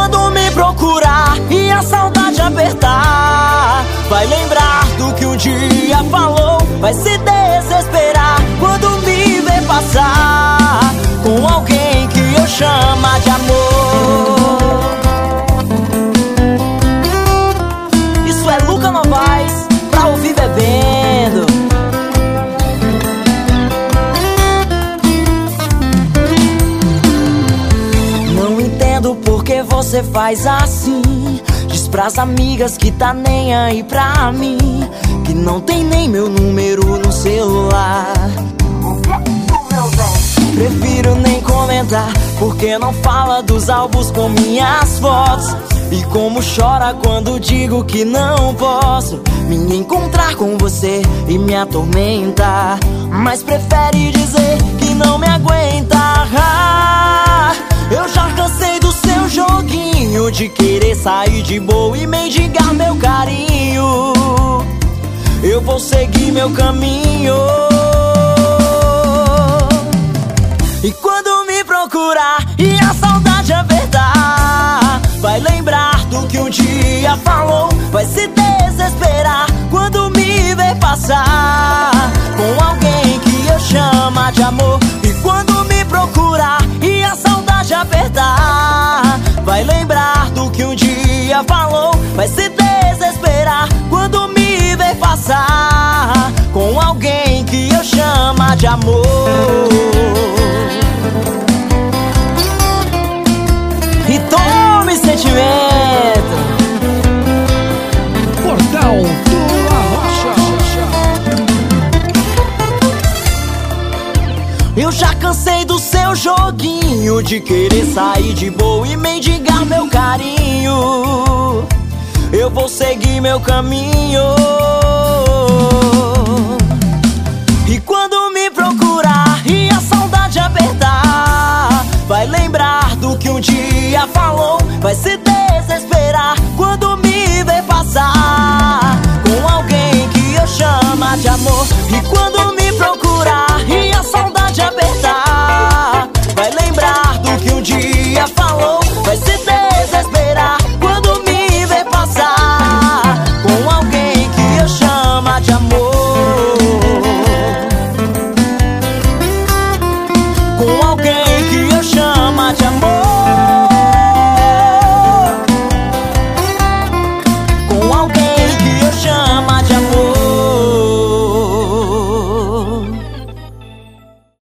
quando me procurar e a saudade apertar, você faz assim. Diz pras amigas que tá nem aí pra mim. Que não tem nem meu número no celular. Prefiro nem comentar, porque não fala dos álbuns com minhas fotos. E como chora quando digo que não posso me encontrar com você e me atormentar. Mas prefere dizer que não me aguenta. Seguir meu caminho. E quando me procurar e a saudade apertar, vai lembrar do que um dia falou, vai se desesperar quando me ver passar com alguém que eu chama de amor. E quando me procurar e a saudade apertar, vai lembrar do que um dia falou, vai se desesperar amor. E tome sentimento Portal do Arrocha. Eu já cansei do seu joguinho De querer sair de boa e mendigar meu carinho Eu vou seguir meu caminho quando me vê passar Com alguém que eu chama de amor. E quando me procurar e a saudade apertar Vai lembrar do que um dia